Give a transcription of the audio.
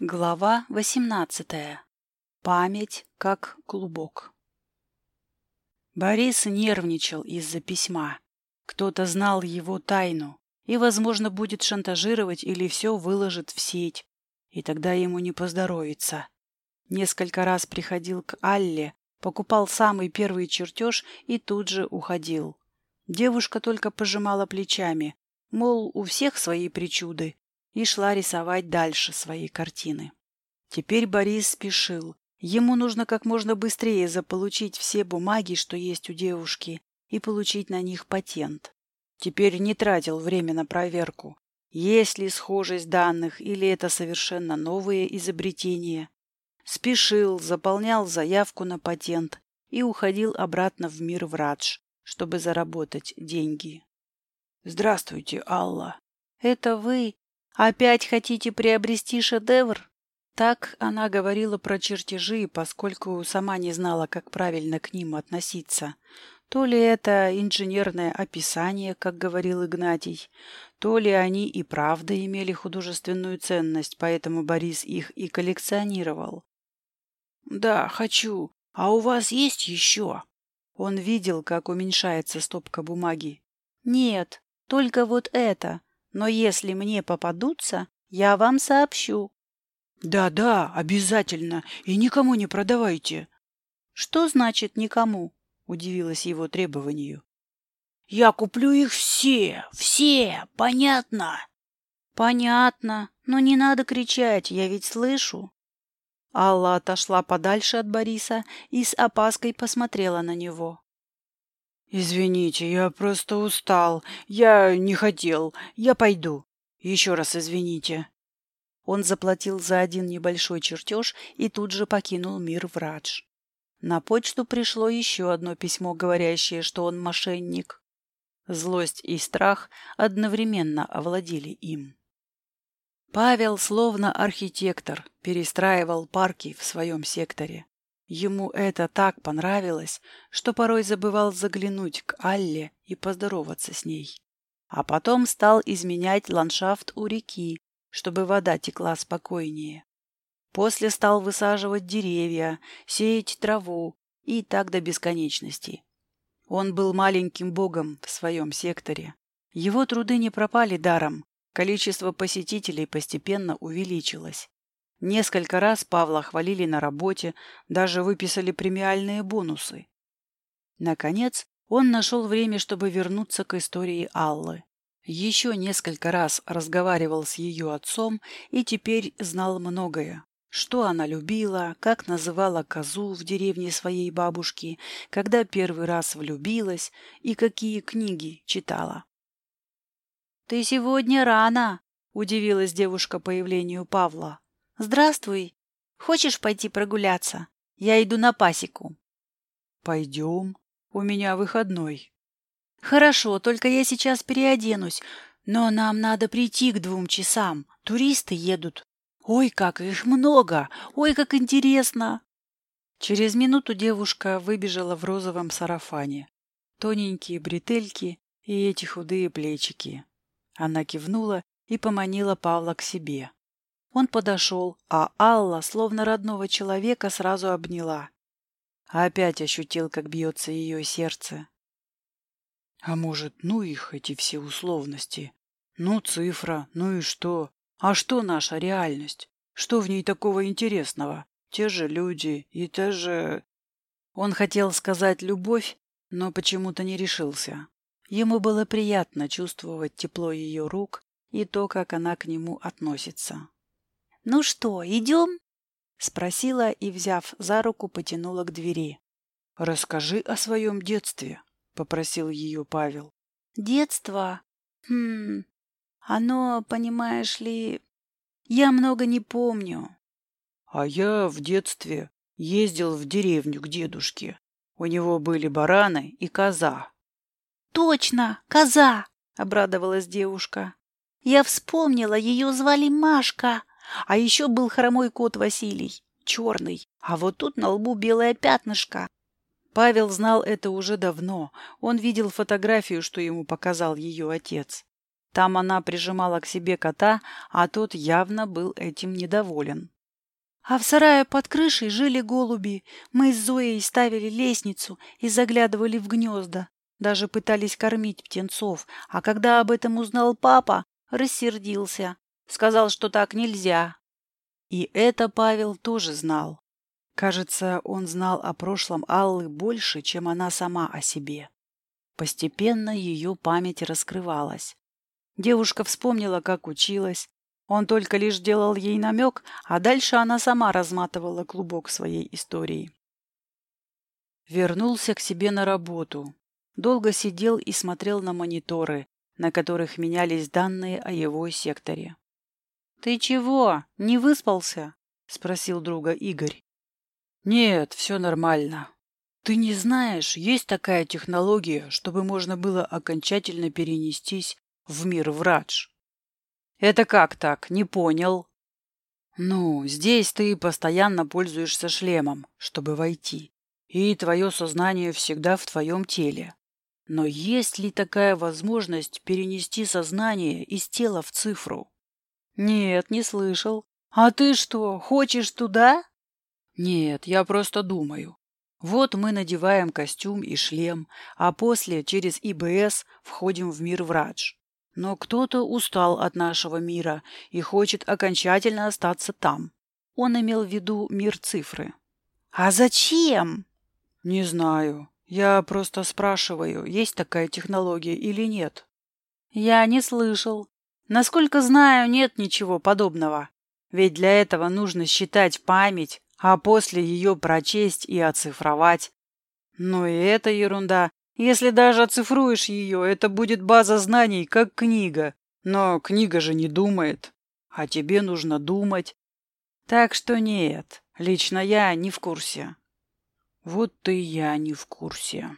Глава восемнадцатая. Память как клубок. Борис нервничал из-за письма. Кто-то знал его тайну и, возможно, будет шантажировать или все выложит в сеть, и тогда ему не поздоровится. Несколько раз приходил к Алле, покупал самый первый чертеж и тут же уходил. Девушка только пожимала плечами, мол, у всех свои причуды, и шла рисовать дальше свои картины. Теперь Борис спешил. Ему нужно как можно быстрее заполучить все бумаги, что есть у девушки, и получить на них патент. Теперь не тратил время на проверку, есть ли схожесть данных или это совершенно новые изобретения. Спешил, заполнял заявку на патент и уходил обратно в мир врач, чтобы заработать деньги. «Здравствуйте, Алла!» «Это вы?» «Опять хотите приобрести шедевр?» Так она говорила про чертежи, поскольку сама не знала, как правильно к ним относиться. То ли это инженерное описание, как говорил Игнатий, то ли они и правда имели художественную ценность, поэтому Борис их и коллекционировал. «Да, хочу. А у вас есть еще?» Он видел, как уменьшается стопка бумаги. «Нет, только вот это. Но если мне попадутся, я вам сообщу. Да-да, обязательно. И никому не продавайте. Что значит никому? Удивилась его требованию. Я куплю их все, все, понятно? Понятно, но не надо кричать, я ведь слышу. Алла отошла подальше от Бориса и с опаской посмотрела на него. «Извините, я просто устал. Я не хотел. Я пойду. Еще раз извините». Он заплатил за один небольшой чертеж и тут же покинул мир врач. На почту пришло еще одно письмо, говорящее, что он мошенник. Злость и страх одновременно овладели им. Павел, словно архитектор, перестраивал парки в своем секторе. Ему это так понравилось, что порой забывал заглянуть к Алле и поздороваться с ней. А потом стал изменять ландшафт у реки, чтобы вода текла спокойнее. После стал высаживать деревья, сеять траву и так до бесконечности. Он был маленьким богом в своем секторе. Его труды не пропали даром, количество посетителей постепенно увеличилось. Несколько раз Павла хвалили на работе, даже выписали премиальные бонусы. Наконец, он нашел время, чтобы вернуться к истории Аллы. Еще несколько раз разговаривал с ее отцом и теперь знал многое. Что она любила, как называла козу в деревне своей бабушки, когда первый раз влюбилась и какие книги читала. «Ты сегодня рано!» – удивилась девушка появлению Павла. «Здравствуй. Хочешь пойти прогуляться? Я иду на пасеку». «Пойдем. У меня выходной». «Хорошо, только я сейчас переоденусь. Но нам надо прийти к двум часам. Туристы едут. Ой, как их много! Ой, как интересно!» Через минуту девушка выбежала в розовом сарафане. Тоненькие бретельки и эти худые плечики. Она кивнула и поманила Павла к себе. Он подошел, а Алла, словно родного человека, сразу обняла. Опять ощутил, как бьется ее сердце. А может, ну их, эти все условности? Ну, цифра, ну и что? А что наша реальность? Что в ней такого интересного? Те же люди и те же... Он хотел сказать «любовь», но почему-то не решился. Ему было приятно чувствовать тепло ее рук и то, как она к нему относится. «Ну что, идем?» — спросила и, взяв за руку, потянула к двери. «Расскажи о своем детстве», — попросил ее Павел. «Детство? Хм... Оно, понимаешь ли... Я много не помню». «А я в детстве ездил в деревню к дедушке. У него были бараны и коза». «Точно, коза!» — обрадовалась девушка. «Я вспомнила, ее звали Машка. А еще был хромой кот Василий, черный, а вот тут на лбу белое пятнышко. Павел знал это уже давно. Он видел фотографию, что ему показал ее отец. Там она прижимала к себе кота, а тот явно был этим недоволен. А в сарае под крышей жили голуби. Мы с Зоей ставили лестницу и заглядывали в гнезда. Даже пытались кормить птенцов. А когда об этом узнал папа, рассердился. Сказал, что так нельзя. И это Павел тоже знал. Кажется, он знал о прошлом Аллы больше, чем она сама о себе. Постепенно ее память раскрывалась. Девушка вспомнила, как училась. Он только лишь делал ей намек, а дальше она сама разматывала клубок своей истории. Вернулся к себе на работу. Долго сидел и смотрел на мониторы, на которых менялись данные о его секторе. «Ты чего, не выспался?» — спросил друга Игорь. «Нет, все нормально. Ты не знаешь, есть такая технология, чтобы можно было окончательно перенестись в мир врач?» «Это как так? Не понял». «Ну, здесь ты постоянно пользуешься шлемом, чтобы войти, и твое сознание всегда в твоем теле. Но есть ли такая возможность перенести сознание из тела в цифру?» «Нет, не слышал. А ты что, хочешь туда?» «Нет, я просто думаю. Вот мы надеваем костюм и шлем, а после через ИБС входим в мир врач. Но кто-то устал от нашего мира и хочет окончательно остаться там. Он имел в виду мир цифры. «А зачем?» «Не знаю. Я просто спрашиваю, есть такая технология или нет». «Я не слышал. Насколько знаю, нет ничего подобного. Ведь для этого нужно считать память, а после ее прочесть и оцифровать. Но и это ерунда. Если даже оцифруешь ее, это будет база знаний, как книга. Но книга же не думает. А тебе нужно думать. Так что нет, лично я не в курсе. Вот и я не в курсе.